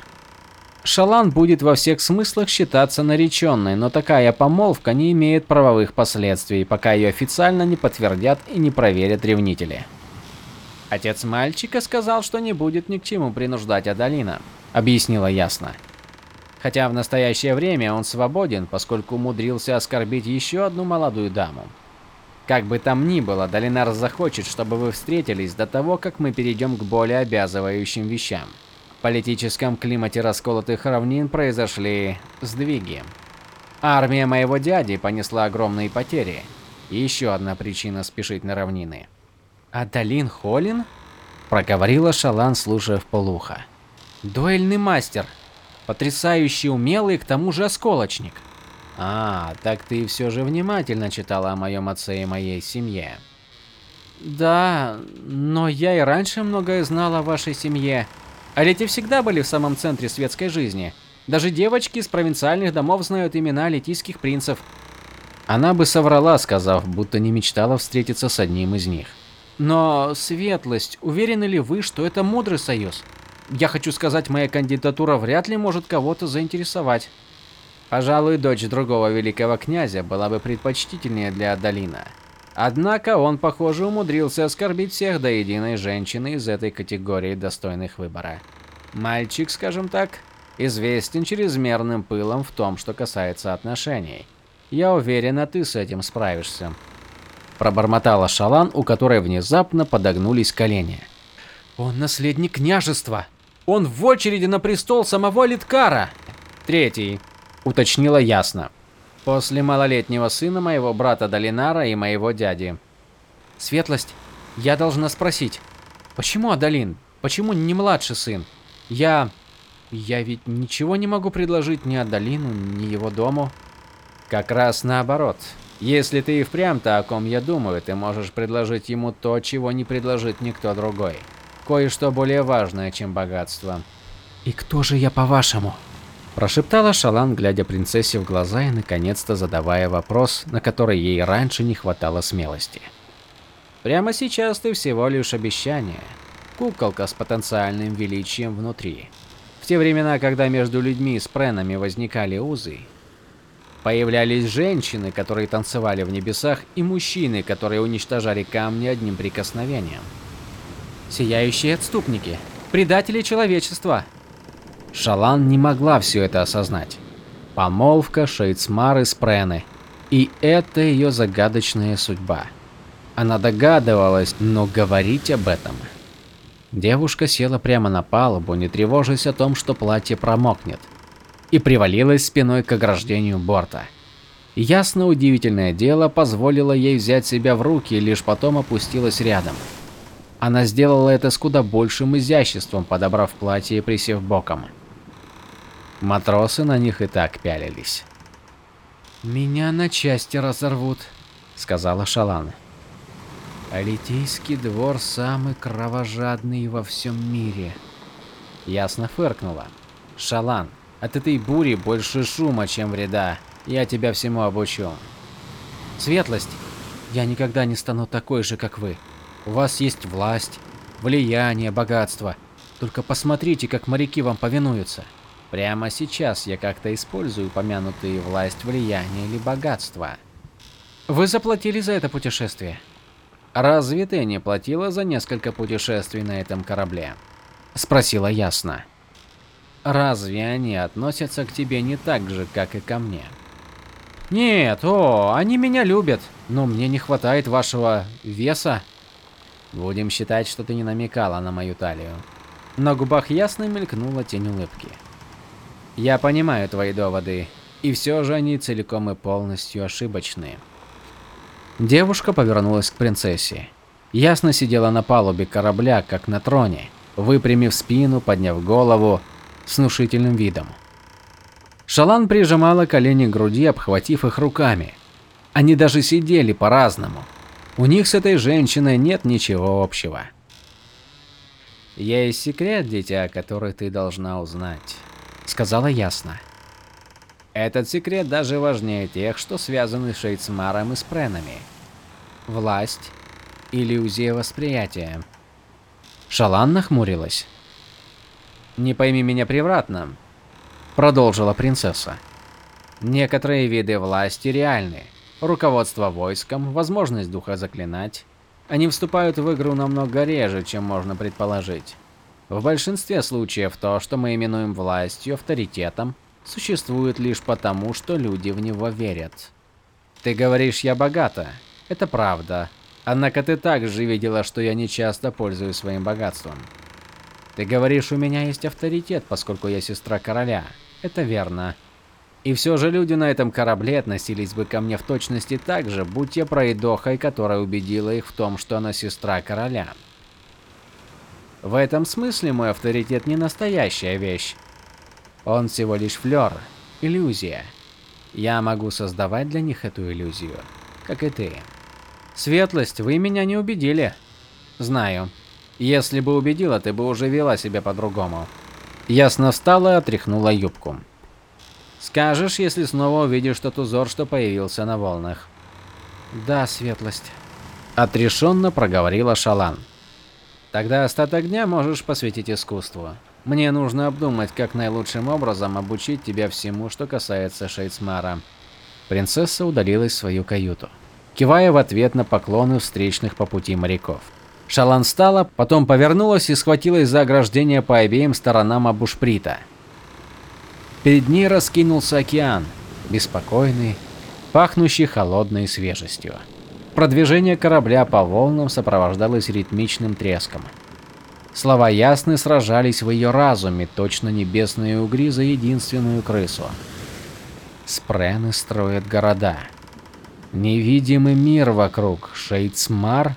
Шалан будет во всех смыслах считаться нареченной, но такая помолвка не имеет правовых последствий, пока ее официально не подтвердят и не проверят ревнители. Отец мальчика сказал, что не будет ни к чему принуждать Адалина, объяснила ясно. Хотя в настоящее время он свободен, поскольку умудрился оскорбить еще одну молодую даму. Как бы там ни было, Долинар захочет, чтобы вы встретились до того, как мы перейдем к более обязывающим вещам. В политическом климате расколотых равнин произошли сдвиги. Армия моего дяди понесла огромные потери. Еще одна причина спешить на равнины. «Адалин Холлин?» – проговорила Шалан, слушая в полухо. «Дуэльный мастер. Потрясающе умелый, к тому же осколочник. А, так ты все же внимательно читала о моем отце и моей семье. Да, но я и раньше многое знала о вашей семье. А лети всегда были в самом центре светской жизни. Даже девочки из провинциальных домов знают имена летийских принцев. Она бы соврала, сказав, будто не мечтала встретиться с одним из них. Но, Светлость, уверены ли вы, что это мудрый союз? Я хочу сказать, моя кандидатура вряд ли может кого-то заинтересовать. Пожалуй, дочь другого великого князя была бы предпочтительнее для Адалина. Однако он, похоже, умудрился оскорбить всех до единой женщины из этой категории достойных выбора. Мальчик, скажем так, известен чрезмерным пылом в том, что касается отношений. Я уверена, ты с этим справишься. Пробормотала Шалан, у которой внезапно подогнулись колени. Он наследник княжества. Он в очереди на престол самого Литкара. Третий уточнила ясно. После малолетнего сына моего брата Долинара и моего дяди. Светлость, я должна спросить, почему Адалин? Почему не младший сын? Я... Я ведь ничего не могу предложить ни Адалину, ни его дому. Как раз наоборот. Если ты и впрямь то, о ком я думаю, ты можешь предложить ему то, чего не предложит никто другой. Кое-что более важное, чем богатство. И кто же я, по-вашему? Прошептала Шалан, глядя принцессе в глаза и наконец-то задавая вопрос, на который ей раньше не хватало смелости. Прямо сейчас ты всего лишь обещание. Куколка с потенциальным величием внутри. В те времена, когда между людьми с пренами возникали узы, появлялись женщины, которые танцевали в небесах, и мужчины, которые уничтожали камни одним прикосновением. Сияющие отступники, предатели человечества, Шалан не могла все это осознать. Помолвка Шейцмары с Прены. И это ее загадочная судьба. Она догадывалась, но говорить об этом... Девушка села прямо на палубу, не тревожась о том, что платье промокнет, и привалилась спиной к ограждению борта. Ясно удивительное дело позволило ей взять себя в руки и лишь потом опустилась рядом. Она сделала это с куда большим изяществом, подобрав платье и присев боком. Матросы на них и так пялились. «Меня на части разорвут», — сказала Шалан. «Алитийский двор самый кровожадный во всем мире». Ясно фыркнула. «Шалан, от этой бури больше шума, чем вреда. Я тебя всему обучу». «Светлость, я никогда не стану такой же, как вы. У вас есть власть, влияние, богатство. Только посмотрите, как моряки вам повинуются». Прямо сейчас я как-то использую упомянутые власть, влияние или богатство. Вы заплатили за это путешествие? Разве ты не платила за несколько путешествий на этом корабле? Спросила ясно. Разве они относятся к тебе не так же, как и ко мне? Нет, о, они меня любят, но мне не хватает вашего веса. Будем считать, что ты не намекала на мою талию. На губах ясно мелькнула тень улыбки. Я понимаю твои доводы, и все же они целиком и полностью ошибочны. Девушка повернулась к принцессе. Ясно сидела на палубе корабля, как на троне, выпрямив спину, подняв голову, с внушительным видом. Шалан прижимала колени к груди, обхватив их руками. Они даже сидели по-разному. У них с этой женщиной нет ничего общего. «Есть секрет, дитя, который ты должна узнать», — сказала ясно. «Этот секрет даже важнее тех, что связаны с Шейцмаром и Спренами. Власть, иллюзия восприятия». Шалан нахмурилась. «Не пойми меня превратно», — продолжила принцесса. «Некоторые виды власти реальны. Руководство войском, возможность духа заклинать. Они вступают в игру намного реже, чем можно предположить. В большинстве случаев то, что мы именуем властью, авторитетом, существует лишь потому, что люди в него верят. Ты говоришь, я богата. Это правда. Однако ты также видела, что я не часто пользуюсь своим богатством. Ты говоришь, у меня есть авторитет, поскольку я сестра короля. Это верно. И все же люди на этом корабле относились бы ко мне в точности так же, будь я пройдохой, которая убедила их в том, что она сестра короля. В этом смысле мой авторитет не настоящая вещь. Он всего лишь флер, иллюзия. Я могу создавать для них эту иллюзию, как и ты. Светлость, вы меня не убедили. Знаю. Если бы убедила, ты бы уже вела себя по-другому. Ясно встала и отряхнула юбку. Скажешь, если снова увидишь тот узор, что появился на волнах. Да, светлость. Отрешенно проговорила Шалан. Тогда остаток дня можешь посвятить искусству. Мне нужно обдумать, как наилучшим образом обучить тебя всему, что касается Шейцмара. Принцесса удалилась в свою каюту, кивая в ответ на поклоны встречных по пути моряков. Шалан встала, потом повернулась и схватилась за ограждение по обеим сторонам обушприта. Перед ней раскинулся океан, беспокойный, пахнущий холодной свежестью. Продвижение корабля по волнам сопровождалось ритмичным треском. Слова ясны сражались в ее разуме, точно небесные угри за единственную крысу. Спрены строят города. Невидимый мир вокруг, Шейцмар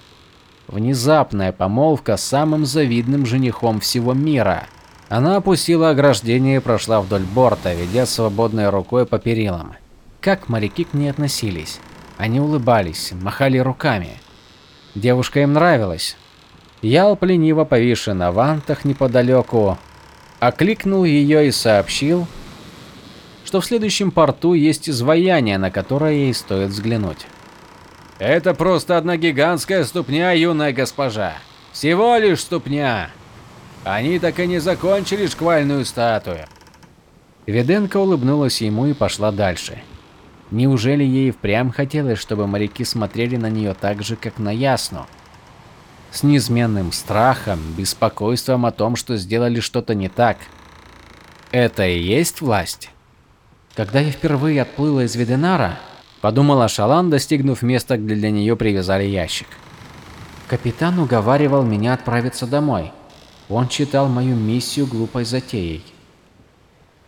Внезапная помолвка с самым завидным женихом всего мира. Она опустила ограждение и прошла вдоль борта, ведя свободной рукой по перилам. Как моряки к ней относились? Они улыбались, махали руками. Девушка им нравилась. Ял, лениво повисший на вантах неподалеку, окликнул ее и сообщил, что в следующем порту есть изваяние, на которое ей стоит взглянуть. Это просто одна гигантская ступня, юная госпожа. Всего лишь ступня. Они так и не закончили шквальную статую. Веденка улыбнулась ему и пошла дальше. Неужели ей впрямь хотелось, чтобы моряки смотрели на нее так же, как на Ясну? С неизменным страхом, беспокойством о том, что сделали что-то не так. Это и есть власть? Когда я впервые отплыла из Веденара, Подумала Шалан, достигнув места, где для нее привязали ящик. Капитан уговаривал меня отправиться домой. Он считал мою миссию глупой затеей.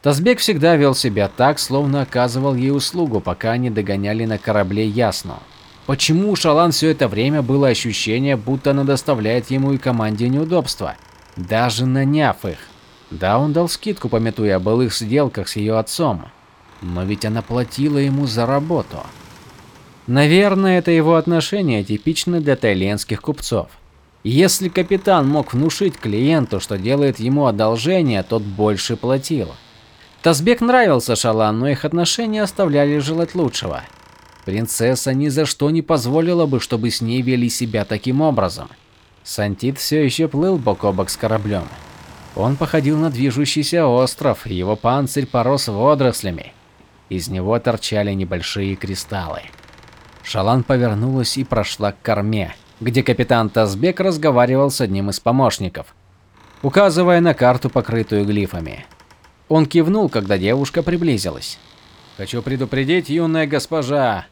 Тазбек всегда вел себя так, словно оказывал ей услугу, пока они догоняли на корабле Ясно. Почему у Шалан все это время было ощущение, будто она доставляет ему и команде неудобства, даже наняв их? Да, он дал скидку, пометуя о былых сделках с ее отцом, но ведь она платила ему за работу. Наверное, это его отношение типично для тайленских купцов. Если капитан мог внушить клиенту, что делает ему одолжение, тот больше платил. Тазбек нравился Шалан, но их отношения оставляли желать лучшего. Принцесса ни за что не позволила бы, чтобы с ней вели себя таким образом. Сантит все еще плыл бок о бок с кораблем. Он походил на движущийся остров, его панцирь порос водорослями. Из него торчали небольшие кристаллы. Шалан повернулась и прошла к корме, где капитан Тазбек разговаривал с одним из помощников. указывая на карту, покрытую глифами. Он кивнул, когда девушка приблизилась. Хочу предупредить, юная госпожа.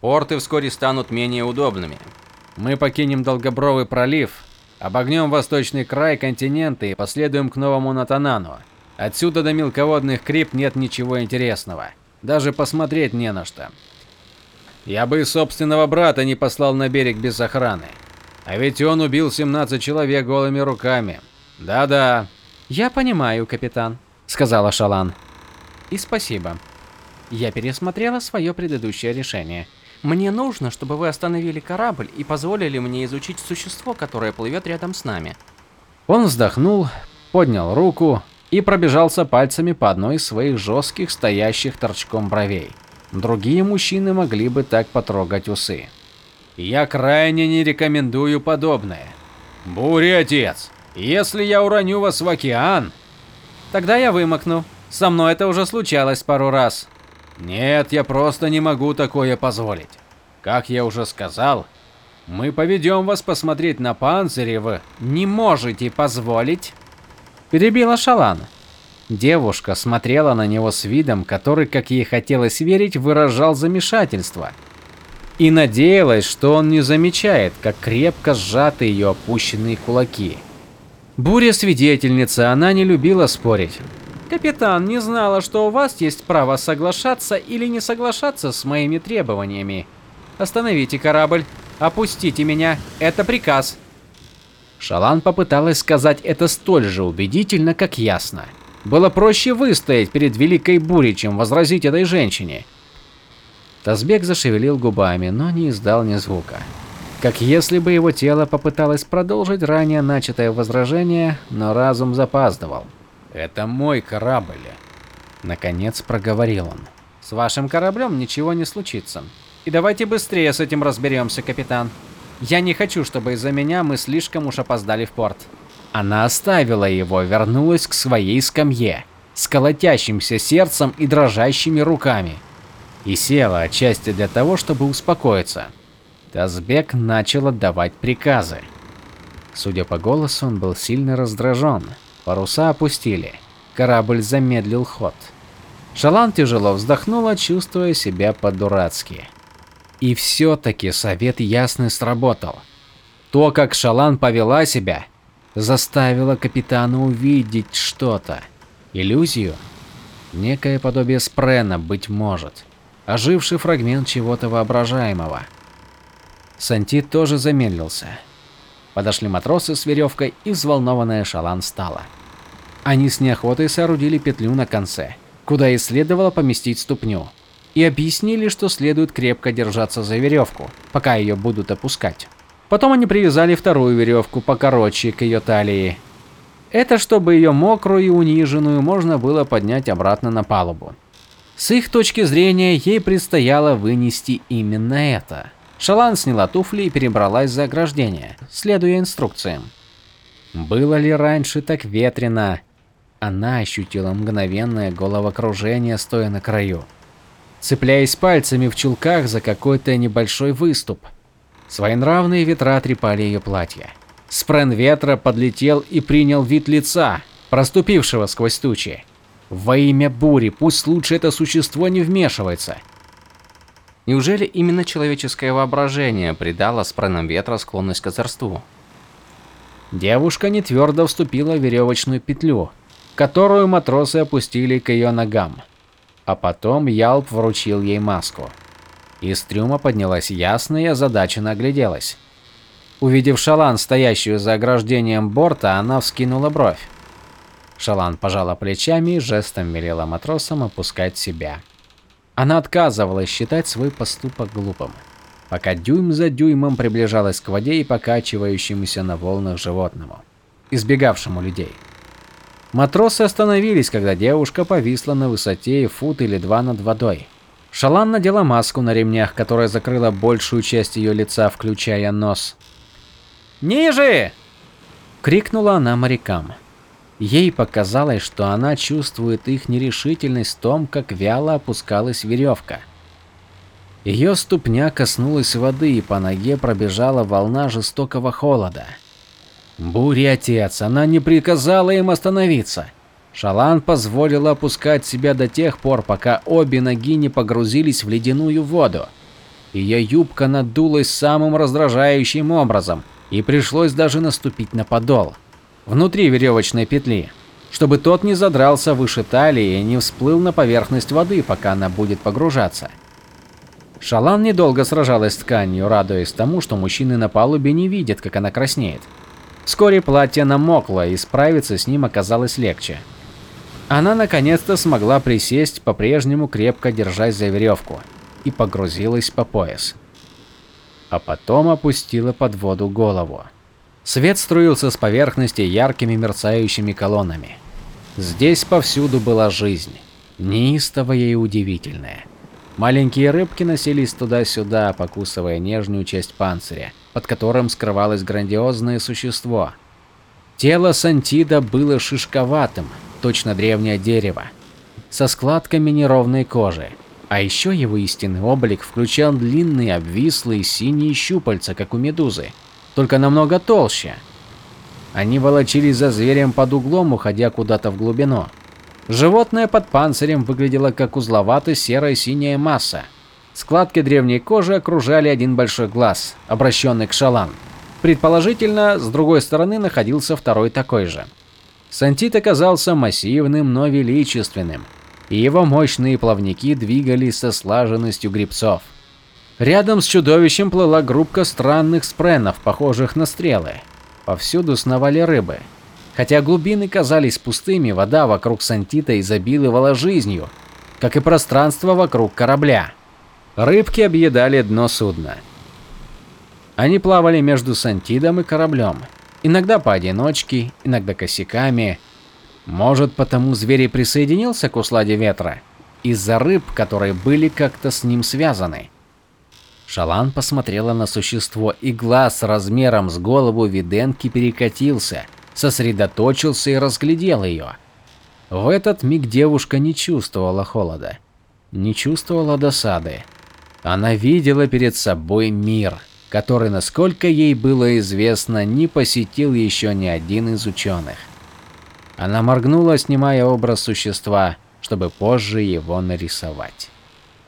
Порты вскоре станут менее удобными. Мы покинем Долгобровый пролив, обогнем восточный край континента и последуем к Новому Натанану. Отсюда до мелководных крип нет ничего интересного. Даже посмотреть не на что. Я бы и собственного брата не послал на берег без охраны. А ведь он убил 17 человек голыми руками. Да-да. Я понимаю, капитан, сказала Шалан. И спасибо. Я пересмотрела свое предыдущее решение. Мне нужно, чтобы вы остановили корабль и позволили мне изучить существо, которое плывет рядом с нами. Он вздохнул, поднял руку и пробежался пальцами по одной из своих жестких, стоящих торчком бровей. Другие мужчины могли бы так потрогать усы. Я крайне не рекомендую подобное. Буря, отец, если я уроню вас в океан... Тогда я вымокну. Со мной это уже случалось пару раз. Нет, я просто не могу такое позволить. Как я уже сказал, мы поведем вас посмотреть на панцири в... Не можете позволить? Перебила Шалан. Девушка смотрела на него с видом, который, как ей хотелось верить, выражал замешательство. И надеялась, что он не замечает, как крепко сжаты ее опущенные кулаки. Буря свидетельница, она не любила спорить. Капитан не знала, что у вас есть право соглашаться или не соглашаться с моими требованиями. Остановите корабль, опустите меня, это приказ. Шалан попыталась сказать это столь же убедительно, как ясно. Было проще выстоять перед великой бурей, чем возразить этой женщине. Тазбек зашевелил губами, но не издал ни звука. Как если бы его тело попыталось продолжить ранее начатое возражение, но разум запаздывал. «Это мой корабль», — наконец проговорил он. «С вашим кораблем ничего не случится. И давайте быстрее с этим разберемся, капитан. Я не хочу, чтобы из-за меня мы слишком уж опоздали в порт». Она оставила его, вернулась к своей скамье, с колотящимся сердцем и дрожащими руками. И села отчасти для того, чтобы успокоиться. Тазбек начал отдавать приказы. Судя по голосу, он был сильно раздражен. Паруса опустили. Корабль замедлил ход. Шалан тяжело вздохнула, чувствуя себя по-дурацки. И все-таки совет ясный сработал. То, как Шалан повела себя, заставило капитана увидеть что-то. Иллюзию? Некое подобие спрена, быть может. Оживший фрагмент чего-то воображаемого. Санти тоже замедлился. Подошли матросы с веревкой, и взволнованная Шалан встала. Они с неохотой соорудили петлю на конце, куда и следовало поместить ступню, и объяснили, что следует крепко держаться за веревку, пока ее будут опускать. Потом они привязали вторую веревку покороче к ее талии. Это чтобы ее мокрую и униженную можно было поднять обратно на палубу. С их точки зрения, ей предстояло вынести именно это. Шалан сняла туфли и перебралась за ограждение, следуя инструкциям. Было ли раньше так ветрено? Она ощутила мгновенное головокружение, стоя на краю, цепляясь пальцами в чулках за какой-то небольшой выступ. Своенравные ветра трепали ее платье. Спрен ветра подлетел и принял вид лица, проступившего сквозь тучи. Во имя бури, пусть лучше это существо не вмешивается. Неужели именно человеческое воображение придало спренам ветра склонность к озорству? Девушка не твердо вступила в веревочную петлю, которую матросы опустили к ее ногам. А потом Ялп вручил ей маску. Из трюма поднялась ясно и озадаченно огляделась. Увидев Шалан, стоящую за ограждением борта, она вскинула бровь. Шалан пожала плечами и жестом велела матросам опускать себя. Она отказывалась считать свой поступок глупым, пока дюйм за дюймом приближалась к воде и покачивающемуся на волнах животному, избегавшему людей. Матросы остановились, когда девушка повисла на высоте фут или два над водой. Шалан надела маску на ремнях, которая закрыла большую часть ее лица, включая нос. «Ниже!» – крикнула она морякам. Ей показалось, что она чувствует их нерешительность в том, как вяло опускалась веревка. Ее ступня коснулась воды, и по ноге пробежала волна жестокого холода. Буря отец, она не приказала им остановиться. Шалан позволила опускать себя до тех пор, пока обе ноги не погрузились в ледяную воду. Ее юбка надулась самым раздражающим образом, и пришлось даже наступить на подол. Внутри веревочной петли, чтобы тот не задрался выше талии и не всплыл на поверхность воды, пока она будет погружаться. Шалан недолго сражалась с тканью, радуясь тому, что мужчины на палубе не видят, как она краснеет. Вскоре платье намокло, и справиться с ним оказалось легче. Она наконец-то смогла присесть, по-прежнему крепко держась за веревку, и погрузилась по пояс. А потом опустила под воду голову. Свет струился с поверхности яркими мерцающими колоннами. Здесь повсюду была жизнь, неистовая и удивительная. Маленькие рыбки носились туда-сюда, покусывая нежную часть панциря, под которым скрывалось грандиозное существо. Тело Сантида было шишковатым, точно древнее дерево, со складками неровной кожи. А еще его истинный облик включал длинные обвислые синие щупальца, как у медузы, только намного толще. Они волочились за зверем под углом, уходя куда-то в глубину. Животное под панцирем выглядело как узловатая серая синяя масса. Складки древней кожи окружали один большой глаз, обращенный к шалан. Предположительно, с другой стороны находился второй такой же. Сантит оказался массивным, но величественным, и его мощные плавники двигались со слаженностью грибцов. Рядом с чудовищем плыла группка странных спренов, похожих на стрелы. Повсюду сновали рыбы. Хотя глубины казались пустыми, вода вокруг Сантита изобиловала жизнью, как и пространство вокруг корабля. Рыбки объедали дно судна. Они плавали между Сантидом и кораблем, иногда поодиночке, иногда косяками. Может, потому зверь и присоединился к усладе ветра, из-за рыб, которые были как-то с ним связаны. Шалан посмотрела на существо, и глаз размером с голову виденки перекатился, сосредоточился и разглядел ее. В этот миг девушка не чувствовала холода, не чувствовала досады. Она видела перед собой мир, который, насколько ей было известно, не посетил еще ни один из ученых. Она моргнула, снимая образ существа, чтобы позже его нарисовать.